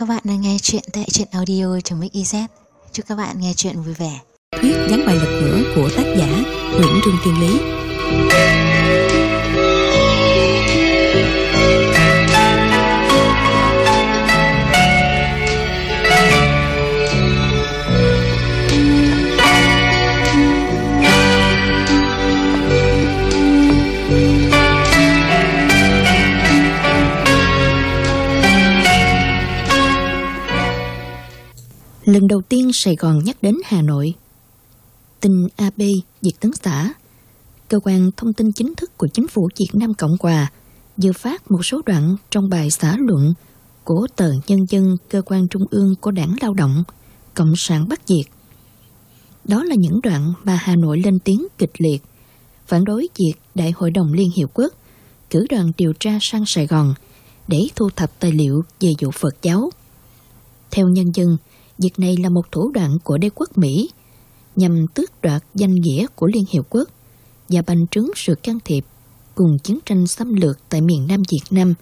Các bạn đang nghe chuyện tại truyện audio trong Mix Chúc các bạn nghe chuyện vui vẻ. Thuyết gián bài lật ngửa của tác giả Nguyễn Trương Tiên Lý. Lần đầu tiên Sài Gòn nhắc đến Hà Nội. Tin AB Diệt Tấn xã, cơ quan thông tin chính thức của chính phủ Việt Nam Cộng Hòa, vừa phát một số đoạn trong bài xã luận của tờ Nhân dân cơ quan trung ương của Đảng Lao động, Cộng sản Bắc Việt. Đó là những đoạn mà Hà Nội lên tiếng kịch liệt, phản đối việc Đại hội đồng Liên Hiệp Quốc cử đoàn điều tra sang Sài Gòn để thu thập tài liệu về vụ Phật giáo. Theo nhân dân, Việc này là một thủ đoạn của đế quốc Mỹ nhằm tước đoạt danh nghĩa của Liên Hiệp Quốc và bành trướng sự can thiệp cùng chiến tranh xâm lược tại miền Nam Việt Nam.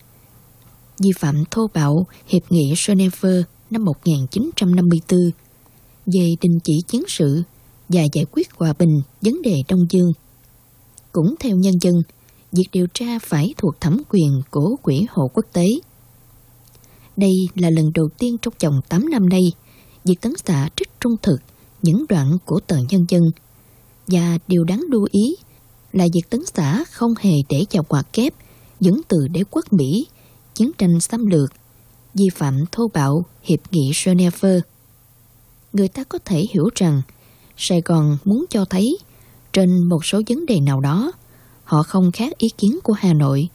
Vi phạm thô bạo Hiệp nghị Geneva năm 1954 về đình chỉ chiến sự và giải quyết hòa bình vấn đề Đông Dương. Cũng theo nhân dân, việc điều tra phải thuộc thẩm quyền của Quỹ hộ quốc tế. Đây là lần đầu tiên trong vòng 8 năm nay Diệt Tấn xã trích trung thực những đoạn của tờ nhân dân. Và điều đáng lưu ý là Diệt Tấn xã không hề để vào quả kép dẫn từ đế quốc Mỹ, chiến tranh xâm lược, vi phạm thô bạo Hiệp nghị Geneva. Người ta có thể hiểu rằng Sài Gòn muốn cho thấy trên một số vấn đề nào đó họ không khác ý kiến của Hà Nội,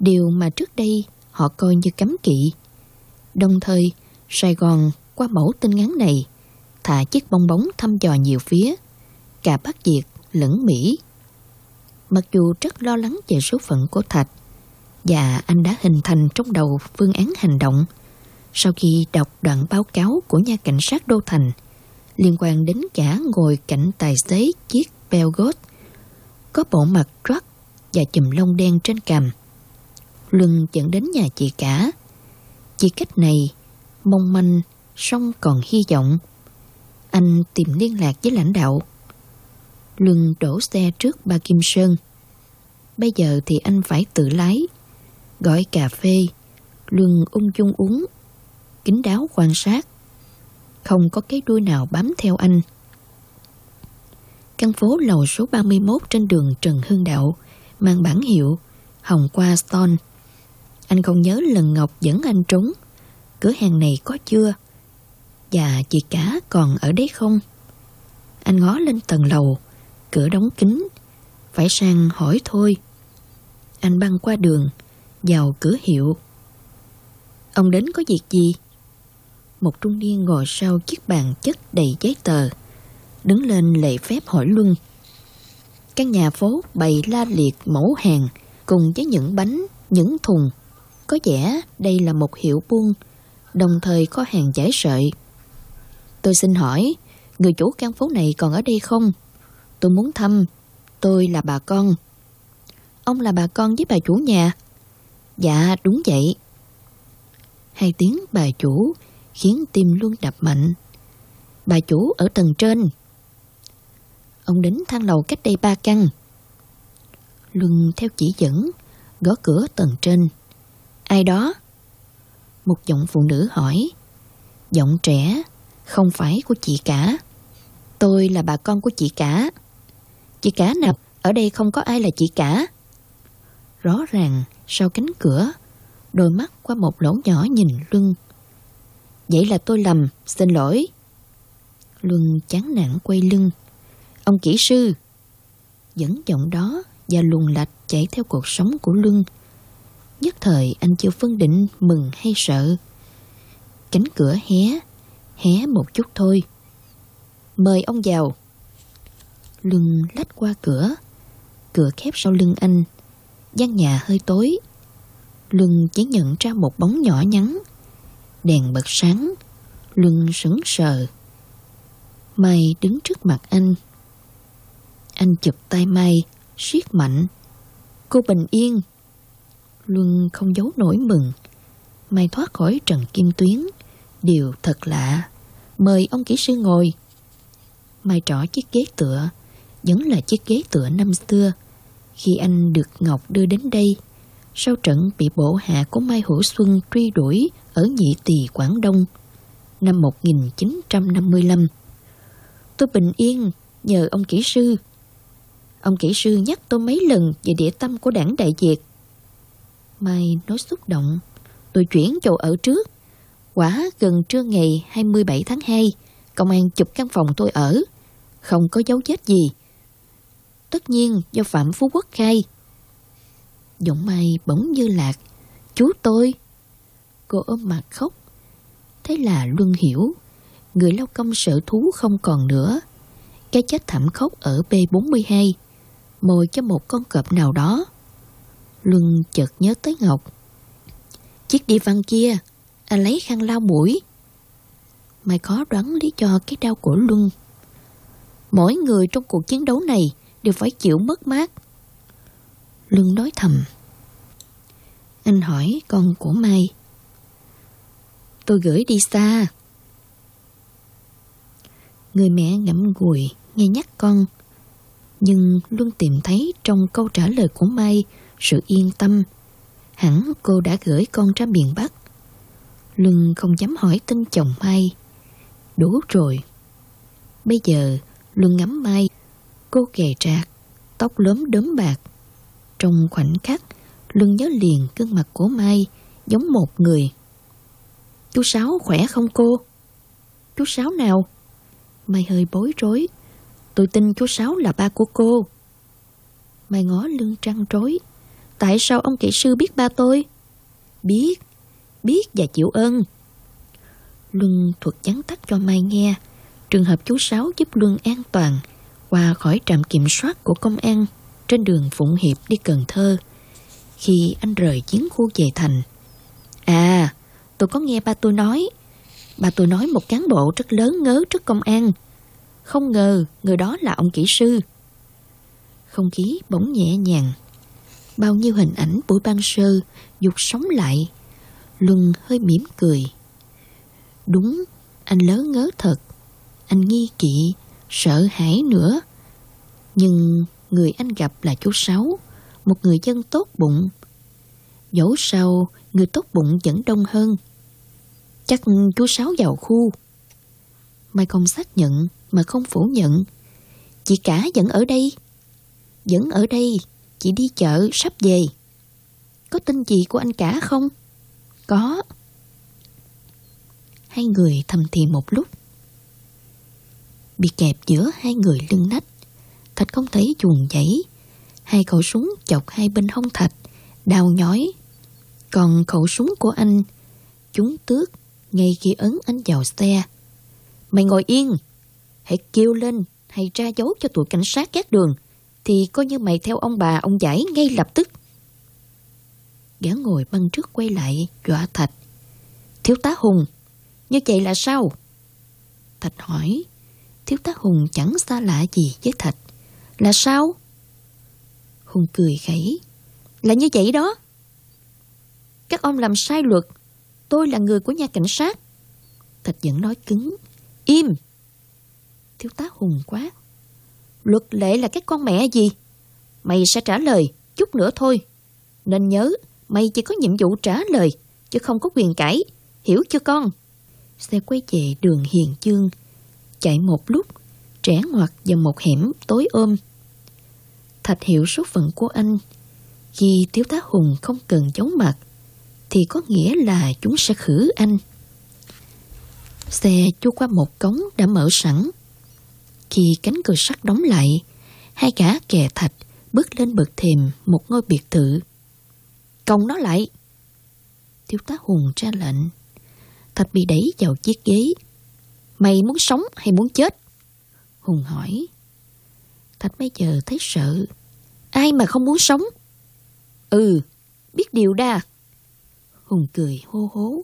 điều mà trước đây họ coi như cấm kỵ. Đồng thời, Sài Gòn qua mẫu tin ngắn này, thả chiếc bong bóng thăm dò nhiều phía, cả Bắc Việt lẫn Mỹ. Mặc dù rất lo lắng về số phận của Thạch, và anh đã hình thành trong đầu phương án hành động sau khi đọc đoạn báo cáo của nhà cảnh sát Đô Thành liên quan đến cả ngồi cạnh tài xế chiếc Belgot có bộ mặt truck và chùm lông đen trên cằm. Luân dẫn đến nhà chị cả. Chỉ cách này, mong manh song còn hy vọng. Anh tìm liên lạc với lãnh đạo. Luân đổ xe trước ba Kim Sơn. Bây giờ thì anh phải tự lái. Gọi cà phê, Luân ung dung uống. Kính đáo quan sát. Không có cái đuôi nào bám theo anh. Căn phố lầu số 31 trên đường Trần Hưng Đạo mang bản hiệu Hồng Qua Stone. Anh không nhớ lần Ngọc dẫn anh trúng. Cửa hàng này có chưa? Và chị cả còn ở đấy không? Anh ngó lên tầng lầu, cửa đóng kín, phải sang hỏi thôi. Anh băng qua đường, vào cửa hiệu. Ông đến có việc gì? Một trung niên ngồi sau chiếc bàn chất đầy giấy tờ, đứng lên lệ phép hỏi Luân. Căn nhà phố bày la liệt mẫu hàng cùng với những bánh, những thùng. Có vẻ đây là một hiệu buôn, đồng thời có hàng giải sợi Tôi xin hỏi, người chủ căn phố này còn ở đây không? Tôi muốn thăm, tôi là bà con. Ông là bà con với bà chủ nhà? Dạ, đúng vậy. Hai tiếng bà chủ khiến tim luôn đập mạnh. Bà chủ ở tầng trên. Ông đến thang lầu cách đây ba căn. Luân theo chỉ dẫn, gõ cửa tầng trên. Ai đó? Một giọng phụ nữ hỏi. Giọng trẻ, không phải của chị cả. Tôi là bà con của chị cả. Chị cả nào? Ở đây không có ai là chị cả. Rõ ràng, sau cánh cửa, đôi mắt qua một lỗ nhỏ nhìn Luân. Vậy là tôi lầm, xin lỗi. Luân chán nản quay lưng. Ông kỹ sư. Dẫn giọng đó và luồn lạch chạy theo cuộc sống của Luân. Nhất thời anh chưa phân định mừng hay sợ. Cánh cửa hé, hé một chút thôi. Mời ông vào. Lưng lách qua cửa, cửa khép sau lưng anh. gian nhà hơi tối. Lưng chỉ nhận ra một bóng nhỏ nhắn. Đèn bật sáng, lưng sững sờ. Mai đứng trước mặt anh. Anh chụp tay Mai, siết mạnh. Cô bình yên. Luân không giấu nổi mừng. Mai thoát khỏi Trần Kim Tuyến Điều thật lạ. Mời ông kỹ sư ngồi. Mai trỏ chiếc ghế tựa, vẫn là chiếc ghế tựa năm xưa. Khi anh được Ngọc đưa đến đây, sau trận bị bộ hạ của Mai Hữu Xuân truy đuổi ở Nhị Tỳ Quảng Đông năm 1955. Tôi bình yên nhờ ông kỹ sư. Ông kỹ sư nhắc tôi mấy lần về địa tâm của đảng Đại Việt. Mai nói xúc động, tôi chuyển chỗ ở trước. Quả gần trưa ngày 27 tháng 2, công an chụp căn phòng tôi ở, không có dấu vết gì. Tất nhiên do Phạm Phú Quốc khai. Giọng Mai bỗng như lạc. Chú tôi. Cô ôm mặt khóc. Thế là Luân hiểu. Người lao công sở thú không còn nữa. Cái chết thảm khốc ở B42. Mồi cho một con cọp nào đó. Luân chợt nhớ tới Ngọc. Chiếc đi văn kia, anh lấy khăn lau mũi. Mày có đoán lý do cái đau của Luân. Mỗi người trong cuộc chiến đấu này đều phải chịu mất mát. Luân nói thầm. Anh hỏi con của Mai. Tôi gửi đi xa. Người mẹ ngẫm ngùi, nghe nhắc con. Nhưng luôn tìm thấy trong câu trả lời của Mai sự yên tâm. Hẳn cô đã gửi con ra miền Bắc. Luân không dám hỏi tin chồng Mai. Đủ rồi. Bây giờ Luân ngắm Mai. Cô kề trạc, tóc lớn đốm bạc. Trong khoảnh khắc, Luân nhớ liền gương mặt của Mai giống một người. Chú Sáu khỏe không cô? Chú Sáu nào? Mai hơi bối rối. Tôi tin chú Sáu là ba của cô. Mai ngó lưng trăng trối. Tại sao ông kỹ sư biết ba tôi? Biết, biết và chịu ơn. Luân thuật chắn tắt cho Mai nghe. Trường hợp chú Sáu giúp Luân an toàn qua khỏi trạm kiểm soát của công an trên đường Phụng Hiệp đi Cần Thơ khi anh rời chiến khu về thành. À, tôi có nghe ba tôi nói. Ba tôi nói một cán bộ rất lớn ngớ trước công an. Không ngờ người đó là ông kỹ sư. Không khí bỗng nhẹ nhàng. Bao nhiêu hình ảnh buổi ban sơ dục sống lại. Luân hơi mỉm cười. Đúng, anh lớn ngớ thật. Anh nghi kỵ, sợ hãi nữa. Nhưng người anh gặp là chú Sáu, một người dân tốt bụng. Dẫu sao, người tốt bụng vẫn đông hơn. Chắc chú Sáu vào khu. Mai không xác nhận mà không phủ nhận. Chị cả vẫn ở đây. Vẫn ở đây, chị đi chợ sắp về. Có tin gì của anh cả không? Có. Hai người thầm thì một lúc. Bị kẹp giữa hai người lưng nách. Thạch không thấy chuồng giấy Hai khẩu súng chọc hai bên hông Thạch, đau nhói. Còn khẩu súng của anh, chúng tước ngay khi ấn anh vào xe. Mày ngồi yên, hãy kêu lên hay ra dấu cho tụi cảnh sát các đường, thì coi như mày theo ông bà ông giải ngay lập tức. Gã ngồi băng trước quay lại, dọa Thạch. Thiếu tá Hùng, như vậy là sao? Thạch hỏi, thiếu tá Hùng chẳng xa lạ gì với Thạch. Là sao? Hùng cười khẩy. Là như vậy đó. Các ông làm sai luật. Tôi là người của nhà cảnh sát. Thạch vẫn nói cứng. Im. Thiếu tá Hùng quát. Luật lệ là cái con mẹ gì? Mày sẽ trả lời chút nữa thôi. Nên nhớ, mày chỉ có nhiệm vụ trả lời, chứ không có quyền cãi. Hiểu chưa con? Xe quay về đường Hiền Chương. Chạy một lúc, trẻ ngoặt vào một hẻm tối ôm. Thạch hiểu số phận của anh. Khi thiếu tá Hùng không cần giấu mặt, thì có nghĩa là chúng sẽ khử anh. Xe chui qua một cống đã mở sẵn. Khi cánh cửa sắt đóng lại, hai gã kè thạch bước lên bậc thềm một ngôi biệt thự. Còng nó lại! Thiếu tá Hùng ra lệnh. Thạch bị đẩy vào chiếc ghế. Mày muốn sống hay muốn chết? Hùng hỏi. Thạch bây giờ thấy sợ. Ai mà không muốn sống? Ừ, biết điều đa. Hùng cười hô hố.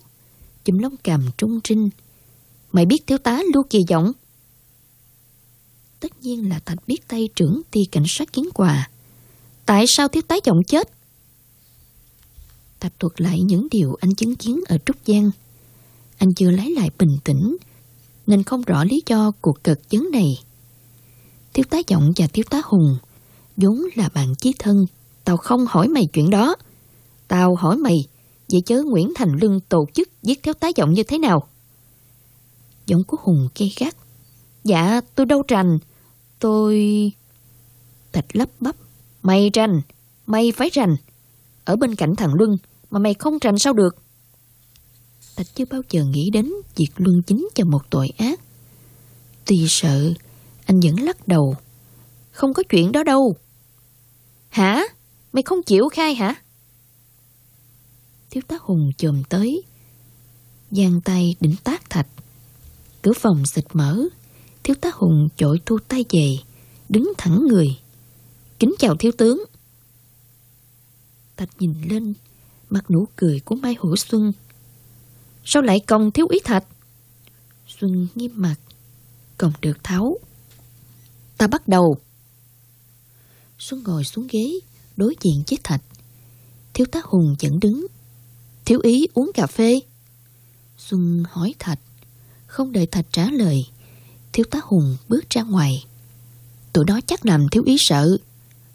Chùm lông cằm trung trinh. Mày biết thiếu tá Lưu Kỳ vọng Tất nhiên là Thạch biết tay trưởng ty cảnh sát kiến quà. Tại sao thiếu tá Giọng chết? Thạch thuật lại những điều anh chứng kiến ở Trúc Giang. anh chưa lấy lại bình tĩnh, nên không rõ lý do cuộc cực chứng này. Thiếu tá Giọng và thiếu tá Hùng vốn là bạn chí thân. Tao không hỏi mày chuyện đó. Tao hỏi mày, vậy chứ Nguyễn Thành Lương tổ chức giết thiếu tá Giọng như thế nào? Giọng của Hùng gây gắt. Dạ, tôi đâu rành. Tôi... Thạch lấp bắp. Mày rành, mày phải rành. Ở bên cạnh thằng Luân mà mày không rành sao được? Thạch chưa bao giờ nghĩ đến việc Luân chính cho một tội ác. Tuy sợ, anh vẫn lắc đầu. Không có chuyện đó đâu. Hả? Mày không chịu khai hả? Thiếu tá Hùng chồm tới. giang tay đỉnh tác thạch. Cửa phòng xịt mở. Thiếu tá Hùng chội thu tay về. Đứng thẳng người. Kính chào thiếu tướng. Thạch nhìn lên. Mặt nụ cười của Mai Hữu Xuân. Sao lại còng thiếu ý Thạch? Xuân nghiêm mặt. Còn được tháo. Ta bắt đầu. Xuân ngồi xuống ghế, đối diện với Thạch. Thiếu tá Hùng vẫn đứng. Thiếu ý uống cà phê. Xuân hỏi Thạch. Không đợi Thạch trả lời, thiếu tá Hùng bước ra ngoài. Tụi đó chắc làm thiếu ý sợ.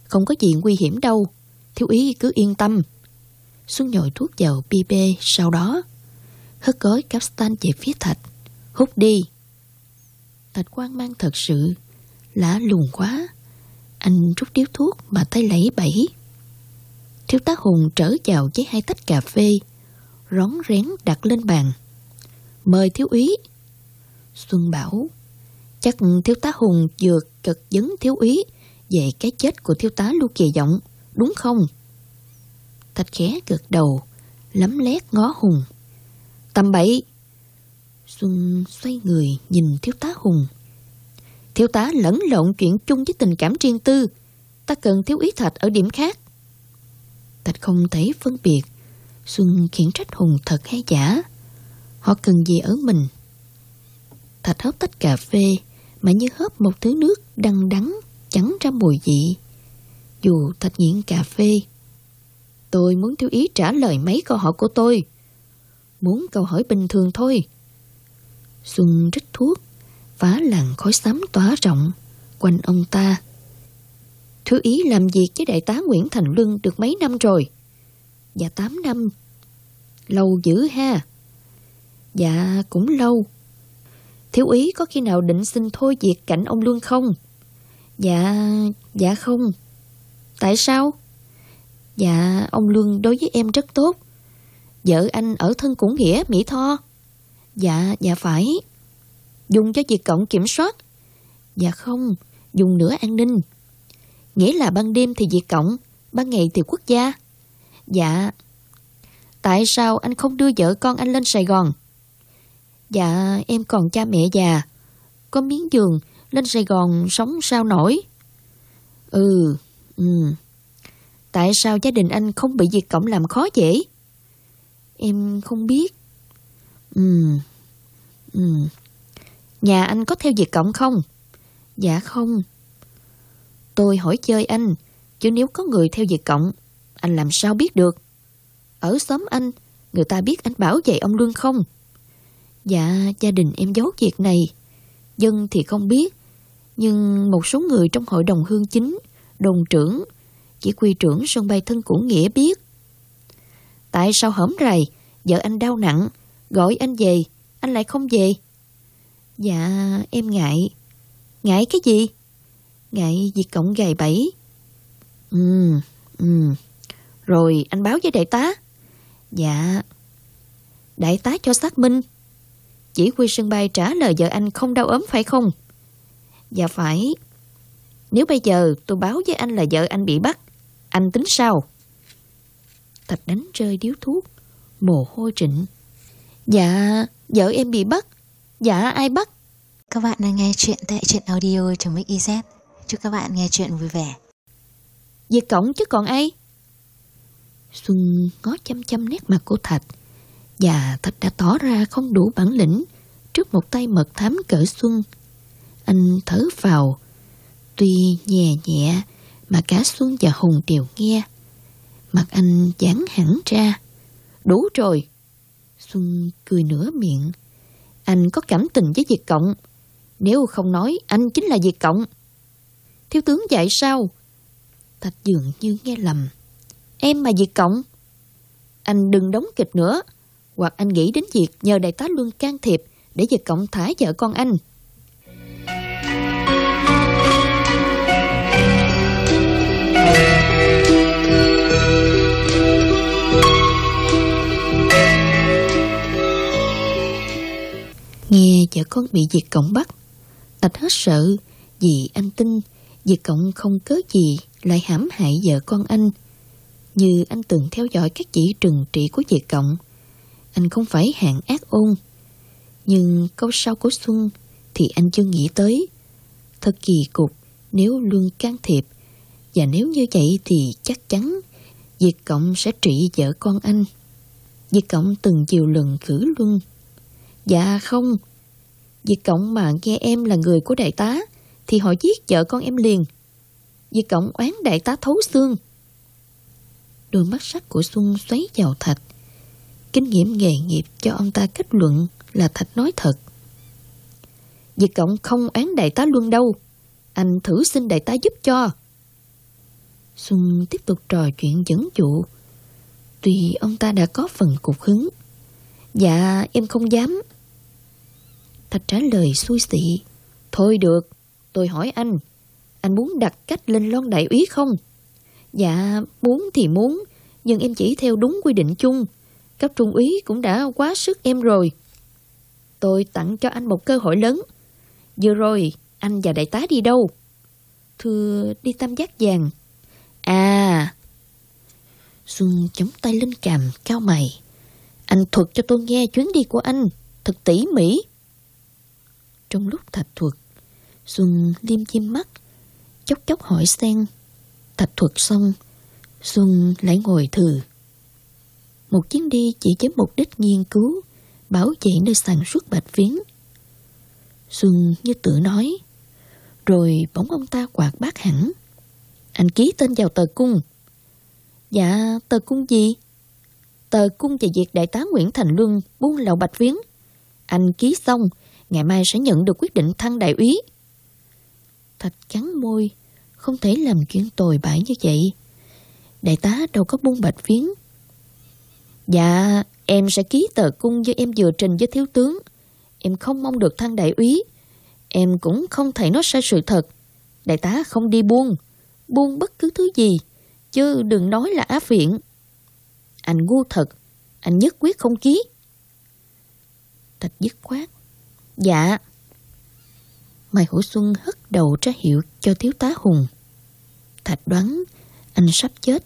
Không có gì nguy hiểm đâu. Thiếu ý cứ yên tâm. Xuân nhồi thuốc vào bi sau đó. Hất gói capstan về phía Thạch. Hút đi. Thạch quan mang thật sự Lã lùng quá. Anh rút điếu thuốc mà tay lấy bẫy. Thiếu tá Hùng trở vào với hai tách cà phê, rón rén đặt lên bàn. Mời thiếu úy. Xuân bảo, chắc thiếu tá Hùng vừa cật vấn thiếu úy về cái chết của thiếu tá Lưu Kỳ vọng đúng không? Thạch khẽ gật đầu, lấm lét ngó Hùng. Tầm bậy. Xuân xoay người nhìn thiếu tá Hùng. Thiếu tá lẫn lộn chuyện chung với tình cảm riêng tư. Ta cần thiếu ý thạch ở điểm khác. Thạch không thể phân biệt. Xuân khiển trách Hùng thật hay giả. Họ cần gì ở mình. Thạch hớp tách cà phê mà như hớp một thứ nước đắng đắng chẳng ra mùi vị. Dù Thạch nghiện cà phê. Tôi muốn thiếu ý trả lời mấy câu hỏi của tôi. Muốn câu hỏi bình thường thôi. Xuân rít thuốc phá làn khói xám tỏa rộng quanh ông ta. thiếu ý làm việc với đại tá Nguyễn Thành Luân được mấy năm rồi? Dạ tám năm. Lâu dữ ha. Dạ cũng lâu. Thiếu ý có khi nào định xin thôi việc cảnh ông Luân không? Dạ, dạ không. Tại sao? Dạ, ông Luân đối với em rất tốt. Vợ anh ở thân cũng nghĩa, Mỹ Tho. Dạ, dạ phải. Dùng cho việc Cộng kiểm soát? Dạ không, dùng nữa an ninh. Nghĩa là ban đêm thì việc Cộng, ban ngày thì quốc gia. Dạ. Tại sao anh không đưa vợ con anh lên Sài Gòn? Dạ, em còn cha mẹ già. Có miếng giường, lên Sài Gòn sống sao nổi? Ừ, ừ. Tại sao gia đình anh không bị diệt cổng làm khó dễ? Em không biết. Ừ, ừ. Nhà anh có theo diệt cổng không? Dạ không. Tôi hỏi chơi anh, chứ nếu có người theo diệt cổng, anh làm sao biết được? Ở xóm anh, người ta biết anh bảo vệ ông Lương không? Dạ, gia đình em giấu việc này. Dân thì không biết, nhưng một số người trong hội đồng hương chính, đồn trưởng, chỉ quy trưởng sân bay thân cũ nghĩa biết. Tại sao hổm rày, vợ anh đau nặng, gọi anh về, anh lại không về? Dạ, em ngại. Ngại cái gì? Ngại việc cộng gầy bẫy. Ừ, ừ. Rồi anh báo với đại tá. Dạ. Đại tá cho xác minh. Chỉ huy sân bay trả lời vợ anh không đau ốm phải không? Dạ phải. Nếu bây giờ tôi báo với anh là vợ anh bị bắt, anh tính sao? Thạch đánh rơi điếu thuốc, mồ hôi trịnh. Dạ, vợ em bị bắt. Dạ ai bắt? Các bạn đang nghe chuyện tại truyện audio.mix.iz Chúc các bạn nghe chuyện vui vẻ Về cổng chứ còn ai? Xuân ngó chăm chăm nét mặt của Thạch Và Thạch đã tỏ ra không đủ bản lĩnh Trước một tay mật thám cỡ Xuân Anh thở vào Tuy nhẹ nhẹ Mà cả Xuân và Hùng đều nghe Mặt anh dán hẳn ra Đủ rồi Xuân cười nửa miệng. Anh có cảm tình với Việt Cộng. Nếu không nói, anh chính là Việt Cộng. Thiếu tướng dạy sao? Thạch dường như nghe lầm. Em mà Việt Cộng. Anh đừng đóng kịch nữa. Hoặc anh nghĩ đến việc nhờ đại tá Luân can thiệp để Việt Cộng thả vợ con anh. Nghe vợ con bị diệt Cộng bắt, Tạch hết sợ vì anh tin diệt Cộng không cớ gì lại hãm hại vợ con anh. Như anh từng theo dõi các chỉ trừng trị của diệt Cộng, anh không phải hạng ác ôn. Nhưng câu sau của Xuân thì anh chưa nghĩ tới. Thật kỳ cục nếu luôn can thiệp và nếu như vậy thì chắc chắn diệt Cộng sẽ trị vợ con anh. Diệt Cộng từng nhiều lần cử luân. Dạ không, diệt Cộng mà nghe em là người của đại tá thì họ giết vợ con em liền. diệt Cộng oán đại tá thấu xương. Đôi mắt sắc của Xuân xoáy vào Thạch. Kinh nghiệm nghề nghiệp cho ông ta kết luận là Thạch nói thật. diệt Cộng không oán đại tá luôn đâu. Anh thử xin đại tá giúp cho. Xuân tiếp tục trò chuyện dẫn dụ. Tuy ông ta đã có phần cục hứng. Dạ, em không dám. Thạch trả lời xui xị. Thôi được, tôi hỏi anh. Anh muốn đặt cách lên lon đại úy không? Dạ, muốn thì muốn, nhưng em chỉ theo đúng quy định chung. Cấp trung úy cũng đã quá sức em rồi. Tôi tặng cho anh một cơ hội lớn. Vừa rồi, anh và đại tá đi đâu? Thưa, đi tam giác vàng. À... Xuân chống tay lên cằm, cao mày. Anh thuật cho tôi nghe chuyến đi của anh, thật tỉ mỉ. Trong lúc thạch thuật, Xuân liêm chim mắt, chốc chốc hỏi sen. Thạch thuật xong, Xuân lại ngồi thử. Một chuyến đi chỉ với mục đích nghiên cứu, bảo vệ nơi sản xuất bạch phiến. Xuân như tự nói, rồi bỗng ông ta quạt bác hẳn. Anh ký tên vào tờ cung. Dạ, tờ cung gì? Tờ cung về việc đại tá Nguyễn Thành Luân buôn lậu bạch phiến. Anh ký xong, ngày mai sẽ nhận được quyết định thăng đại úy. Thạch cắn môi, không thể làm chuyện tồi bại như vậy. Đại tá đâu có buông bạch phiến. Dạ, em sẽ ký tờ cung do em vừa trình với thiếu tướng. Em không mong được thăng đại úy. Em cũng không thể nói sai sự thật. Đại tá không đi buông, buông bất cứ thứ gì, chứ đừng nói là áp viện. Anh ngu thật, anh nhất quyết không ký. Thạch dứt khoát. Dạ. Mai Hữu Xuân hất đầu ra hiệu cho thiếu tá Hùng. Thạch đoán anh sắp chết.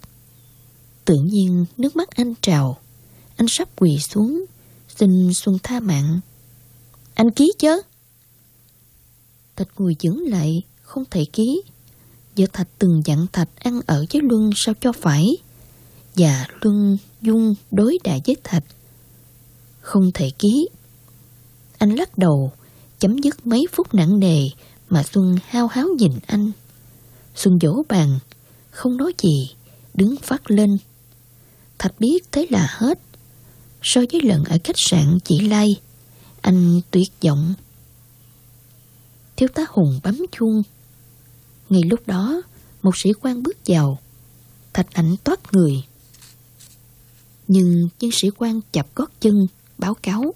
Tự nhiên nước mắt anh trào. Anh sắp quỳ xuống, xin Xuân tha mạng. Anh ký chứ? Thạch ngồi dưỡng lại, không thể ký. Vợ Thạch từng dặn Thạch ăn ở với Luân sao cho phải. Và Luân dung đối đại với Thạch. Không thể ký. Anh lắc đầu, chấm dứt mấy phút nặng nề mà Xuân hao háo nhìn anh. Xuân vỗ bàn, không nói gì, đứng phát lên. Thạch biết thế là hết. So với lần ở khách sạn chỉ lai, anh tuyệt vọng. Thiếu tá Hùng bấm chuông. Ngay lúc đó, một sĩ quan bước vào. Thạch ảnh toát người. Nhưng chiến sĩ quan chập gót chân, báo cáo.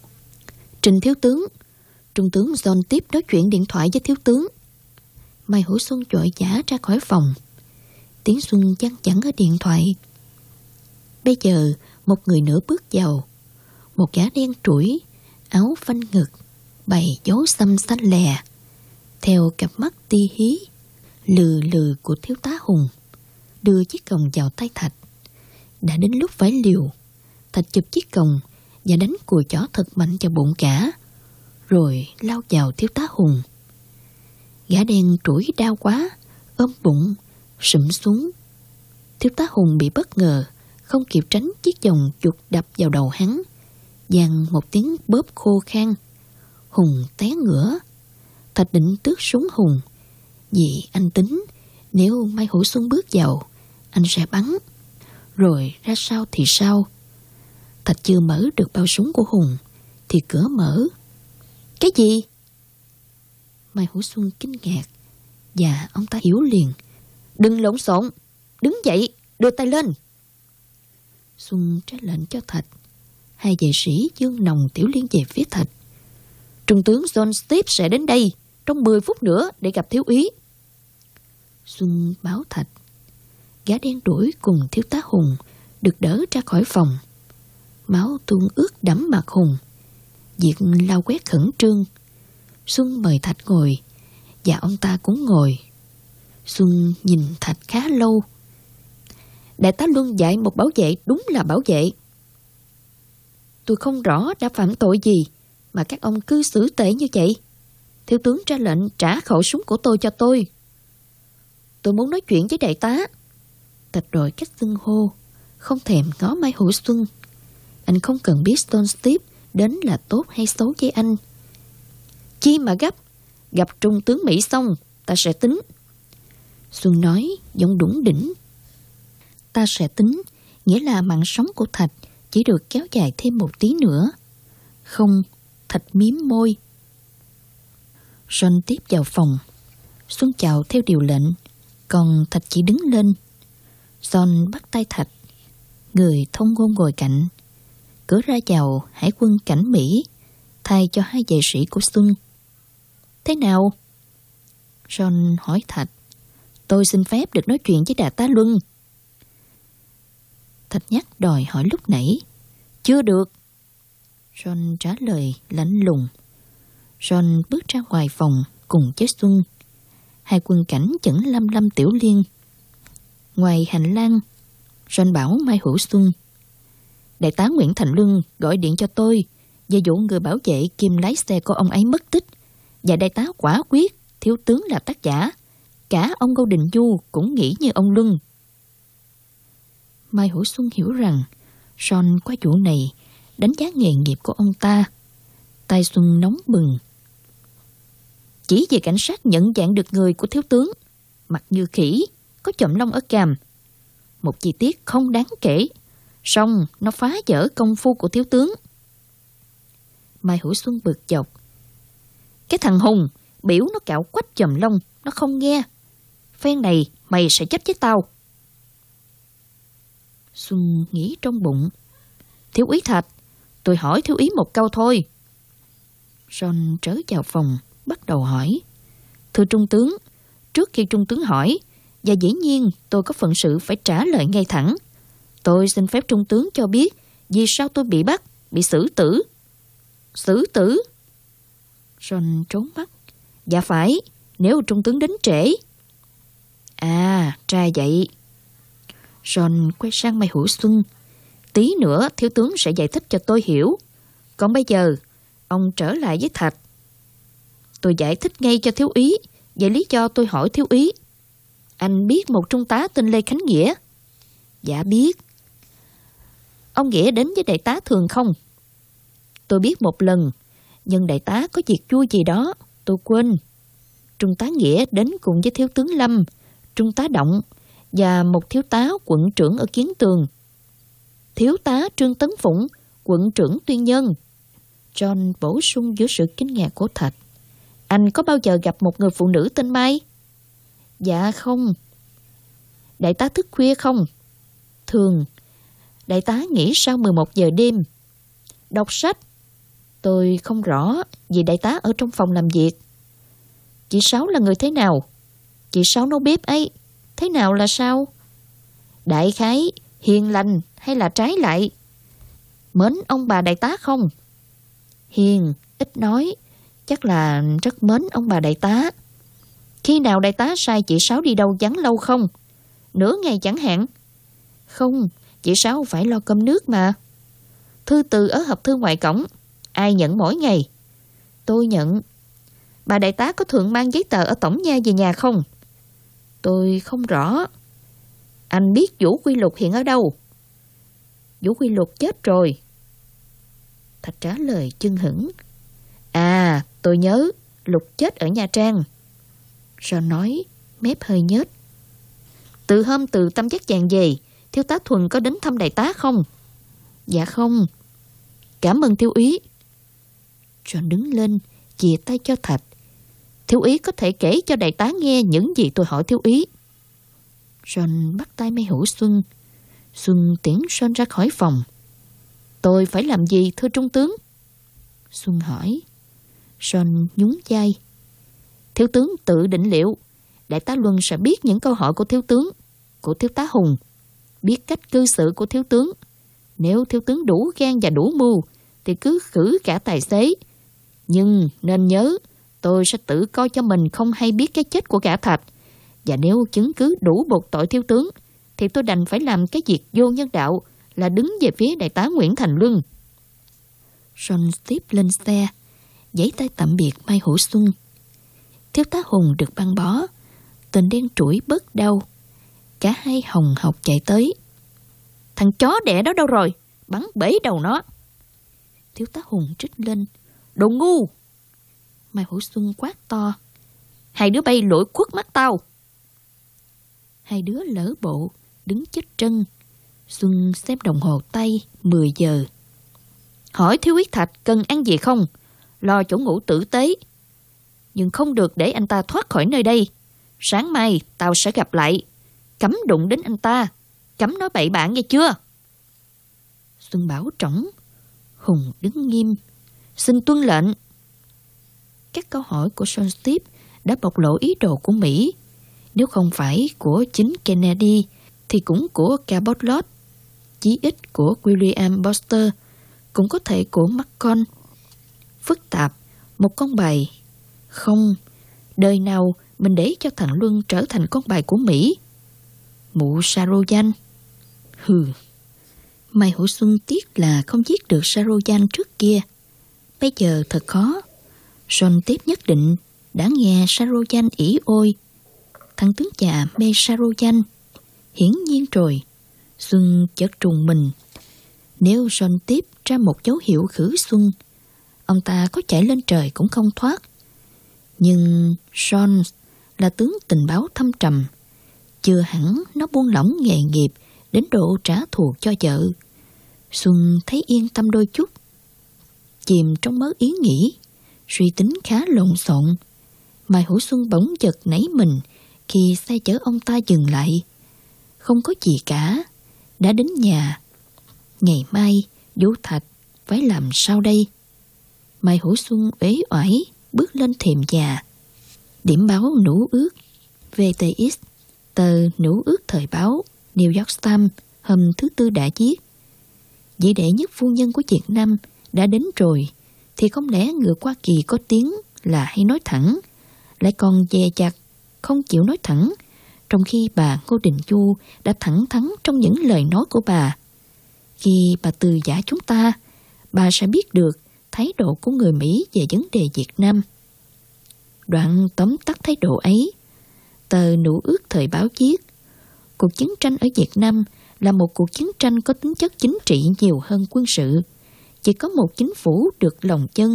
Trình thiếu tướng. Trung tướng John tiếp nói chuyện điện thoại với thiếu tướng. Mai Hữu Xuân chội giả ra khỏi phòng. Tiếng Xuân chăn chắn ở điện thoại. Bây giờ, một người nữa bước vào. Một gã đen trũi, áo phanh ngực, bày dấu xăm xanh lè. Theo cặp mắt ti hí, lừ lừ của thiếu tá Hùng, đưa chiếc còng vào tay Thạch. Đã đến lúc phải liều, Thạch chụp chiếc còng và đánh cùi chó thật mạnh cho bụng cả, rồi lao vào thiếu tá Hùng. Gã đen trũi đau quá, ôm bụng, sụm xuống. Thiếu tá Hùng bị bất ngờ, không kịp tránh chiếc chồng chuột đập vào đầu hắn. giang một tiếng bóp khô khan. Hùng té ngửa. Thạch định tước súng Hùng. Vì anh tính, nếu Mai Hữu Xuân bước vào, anh sẽ bắn. Rồi ra sao thì sao? Thạch chưa mở được bao súng của Hùng Thì cửa mở. Cái gì? Mai Hữu Xuân kinh ngạc Và ông ta hiểu liền. Đừng lộn xộn Đứng dậy, đưa tay lên. Xuân trái lệnh cho Thạch. Hai vệ sĩ dương nòng tiểu liên về phía Thạch. Trung tướng John Steve sẽ đến đây Trong 10 phút nữa để gặp thiếu úy. Xuân báo Thạch. Gã đen đuổi cùng thiếu tá Hùng Được đỡ ra khỏi phòng. Máu tuôn ướt đẫm mặt Hùng. Diệt lau quét khẩn trương. Xuân mời Thạch ngồi, Và ông ta cũng ngồi. Xuân nhìn Thạch khá lâu. Đại tá Luân dạy một bảo vệ đúng là bảo vệ. Tôi không rõ đã phạm tội gì Mà các ông cư xử tệ như vậy. Thiếu tướng ra lệnh trả khẩu súng của tôi cho tôi. Tôi muốn nói chuyện với đại tá. Thạch đội cách xưng hô, Không thèm ngó Mai Hữu Xuân. Anh không cần biết Stone Steve Đến là tốt hay xấu với anh. Chi mà gấp, Gặp trung tướng Mỹ xong, Ta sẽ tính. Xuân nói, giọng đủng đỉnh. Ta sẽ tính, Nghĩa là mạng sống của Thạch Chỉ được kéo dài thêm một tí nữa. Không, Thạch miếm môi. John tiếp vào phòng. Xuân chào theo điều lệnh, Còn Thạch chỉ đứng lên. John bắt tay Thạch. Người thông ngôn ngồi cạnh. Cửa ra chào hải quân cảnh Mỹ, Thay cho hai vệ sĩ của Xuân Thế nào? John hỏi Thạch. Tôi xin phép được nói chuyện với Đà Tá Luân. Thạch nhắc đòi hỏi lúc nãy. Chưa được. John trả lời lạnh lùng. John bước ra ngoài phòng cùng với Xuân Hai quân cảnh chẩn lâm lâm tiểu liên. Ngoài hành lang, John bảo Mai Hữu Xuân Đại tá Nguyễn Thành Luân gọi điện cho tôi về vụ người bảo vệ kim lái xe của ông ấy mất tích và đại tá quả quyết thiếu tướng là tác giả. Cả ông Ngô Đình Du cũng nghĩ như ông Luân. Mai Hữu Xuân hiểu rằng Son qua vụ này đánh giá nghề nghiệp của ông ta. tay Xuân nóng bừng. Chỉ vì cảnh sát nhận dạng được người của thiếu tướng, mặt như khỉ, có chậm lông ở càm. Một chi tiết không đáng kể, xong nó phá vỡ công phu của thiếu tướng. Mai Hữu Xuân bực chọc. Cái thằng Hùng, biểu nó cạo quách chầm lông, nó không nghe. Phen này mày sẽ chết với tao. Xuân nghĩ trong bụng. Thiếu úy Thạch, tôi hỏi thiếu úy một câu thôi. John trở vào phòng, bắt đầu hỏi. Thưa Trung tướng, trước khi Trung tướng hỏi, và dĩ nhiên tôi có phận sự phải trả lời ngay thẳng. Tôi xin phép Trung tướng cho biết vì sao tôi bị bắt, bị xử tử. Xử tử? John trốn mắt. Dạ phải, nếu Trung tướng đến trễ. À, ra vậy. John quay sang Mai Hữu Xuân. Tí nữa thiếu tướng sẽ giải thích cho tôi hiểu. Còn bây giờ, ông trở lại với Thạch. Tôi giải thích ngay cho thiếu ý, vậy lý do tôi hỏi thiếu ý. Anh biết một trung tá tên Lê Khánh Nghĩa? Dạ biết. Ông Nghĩa đến với đại tá thường không? Tôi biết một lần, nhưng đại tá có việc vui gì đó, tôi quên. Trung tá Nghĩa đến cùng với thiếu tướng Lâm, trung tá Động và một thiếu tá quận trưởng ở Kiến Tường. Thiếu tá Trương Tấn Phụng, quận trưởng Tuyên Nhân. John bổ sung giữa sự kinh ngạc của Thạch. Anh có bao giờ gặp một người phụ nữ tên Mai? Dạ không. Đại tá thức khuya không? Thường. Đại tá nghỉ sau 11 giờ đêm. Đọc sách. Tôi không rõ vì đại tá ở trong phòng làm việc. Chị Sáu là người thế nào? Chị Sáu nấu bếp ấy. Thế nào là sao? Đại khái, hiền lành hay là trái lại? Mến ông bà đại tá không? Hiền, ít nói, chắc là rất mến ông bà đại tá. Khi nào đại tá sai chị Sáu đi đâu vắng lâu không? Nửa ngày chẳng hạn. Không, chị Sáu phải lo cơm nước mà. Thư từ ở hộp thư ngoài cổng, ai nhận mỗi ngày? Tôi nhận. Bà đại tá có thường mang giấy tờ ở tổng nha về nhà không? Tôi không rõ. Anh biết Vũ Quy Lục hiện ở đâu? Vũ Quy Lục chết rồi. Thạch trả lời chân hững. À, tôi nhớ, Lục chết ở Nha Trang. Sao nói, mép hơi nhếch Từ hôm từ tâm giác chàng về, thiếu tá Thuần có đến thăm đại tá không? Dạ không, cảm ơn thiếu úy. John đứng lên, chìa tay cho Thạch. Thiếu úy có thể kể cho đại tá nghe những gì tôi hỏi thiếu úy. John bắt tay Mai Hữu Xuân. Xuân tiễn John ra khỏi phòng. Tôi phải làm gì thưa trung tướng? Xuân hỏi. John nhún vai. Thiếu tướng tự định liệu. Đại tá Luân sẽ biết những câu hỏi của thiếu tướng, của thiếu tá Hùng, biết cách cư xử của thiếu tướng. Nếu thiếu tướng đủ gan và đủ mưu, thì cứ khử cả tài xế. Nhưng nên nhớ, tôi sẽ tự coi cho mình không hay biết cái chết của cả thạch. Và nếu chứng cứ đủ buộc tội thiếu tướng, thì tôi đành phải làm cái việc vô nhân đạo là đứng về phía đại tá Nguyễn Thành Luân. John tiếp lên xe, giấy tay tạm biệt Mai Hữu Xuân. Thiếu tá Hùng được băng bó, tên đen trũi bớt đau. Cả hai hồng học chạy tới. Thằng chó đẻ đó đâu rồi? Bắn bể đầu nó. Thiếu tá Hùng trích lên. Đồ ngu! Mai Hữu Xuân quát to. Hai đứa bay lỗi quất mắt tao. Hai đứa lỡ bộ, đứng chết chân. Xuân xem đồng hồ tay 10 giờ. Hỏi thiếu huyết Thạch cần ăn gì không? Lo chỗ ngủ tử tế. Nhưng không được để anh ta thoát khỏi nơi đây. Sáng mai tao sẽ gặp lại. Cấm đụng đến anh ta. Cấm nói bậy bạn nghe chưa? Xuân bảo trống. Hùng đứng nghiêm. Xin tuân lệnh. Các câu hỏi của Sean Steve đã bộc lộ ý đồ của Mỹ. Nếu không phải của chính Kennedy, thì cũng của Cabot chí ít của William Boster, cũng có thể của Macon. Phức tạp, một con bài. Không, đời nào mình để cho thằng Luân trở thành con bài của Mỹ. Mụ Sarojan. Hừ. Mai Hữu Xuân tiếc là không giết được Sarojan trước kia. Bây giờ thật khó. Son tiếp nhất định đã nghe Sarojan ỉ ôi. Thằng tướng già mê Sarojan. Hiển nhiên rồi. Xuân chợt trùng mình. Nếu Son tiếp ra một dấu hiệu khử Xuân, ông ta có chạy lên trời cũng không thoát. Nhưng Son là tướng tình báo thâm trầm. Chưa hẳn nó buông lỏng nghề nghiệp đến độ trả thù cho vợ. Xuân thấy yên tâm đôi chút. Chìm trong mớ ý nghĩ, suy tính khá lộn xộn. Mai Hữu Xuân bỗng giật nảy mình khi xe chở ông ta dừng lại. Không có gì cả, đã đến nhà. Ngày mai, Vũ Thạch phải làm sao đây? Mai Hữu Xuân uế oải bước lên thềm nhà. Điểm báo nũ ước VTX, tờ Nữ ước thời báo New York Times hôm thứ Tư đã viết. Vị đệ nhất phu nhân của Việt Nam đã đến rồi, thì không lẽ người Hoa Kỳ có tiếng là hay nói thẳng, lại còn dè chặt, không chịu nói thẳng, trong khi bà Ngô Đình Chu đã thẳng thắn trong những lời nói của bà. Khi bà từ giả chúng ta, bà sẽ biết được thái độ của người Mỹ về vấn đề Việt Nam. Đoạn tóm tắt thái độ ấy, tờ nụ ước thời báo viết, cuộc chiến tranh ở Việt Nam là một cuộc chiến tranh có tính chất chính trị nhiều hơn quân sự. Chỉ có một chính phủ được lòng chân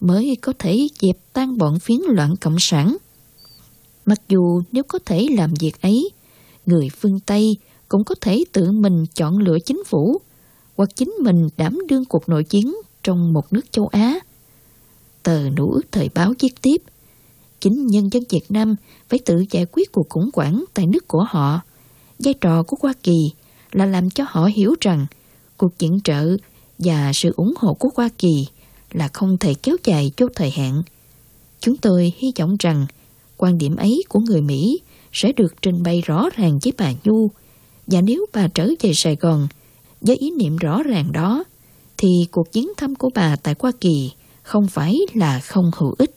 mới có thể dẹp tan bọn phiến loạn cộng sản. Mặc dù nếu có thể làm việc ấy, người phương Tây cũng có thể tự mình chọn lựa chính phủ hoặc chính mình đảm đương cuộc nội chiến trong một nước châu Á. Tờ nụ ước thời báo viết tiếp, chính nhân dân Việt Nam phải tự giải quyết cuộc khủng hoảng tại nước của họ. Vai trò của Hoa Kỳ là làm cho họ hiểu rằng cuộc viện trợ và sự ủng hộ của Hoa Kỳ là không thể kéo dài cho thời hạn. Chúng tôi hy vọng rằng quan điểm ấy của người Mỹ sẽ được trình bày rõ ràng với bà Nhu và nếu bà trở về Sài Gòn với ý niệm rõ ràng đó, thì cuộc chiến thăm của bà tại Hoa Kỳ không phải là không hữu ích.